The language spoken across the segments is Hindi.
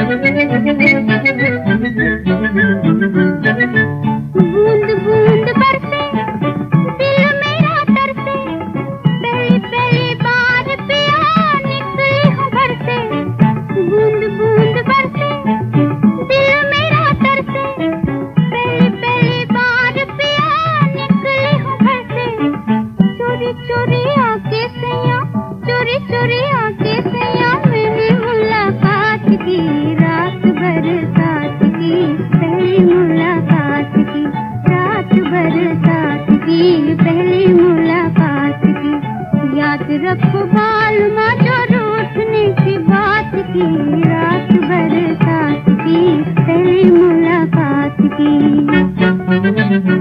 Thank you. रखो बाल माचो रूठने की बात की। रात बरसात की पहली मुलाकात की।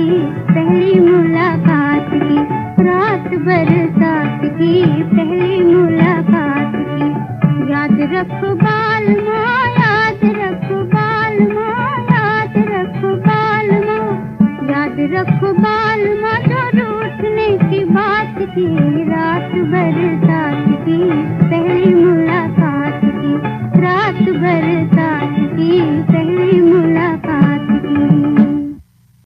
की पहली मुलाकात की, रात बरसात की पहली मुलाकात की। याद रखो बाल माँ, याद रखो बाल माँ, याद रखो बाल माँ। याद रखो बाल माँ, जो रूठने की बात की, रात की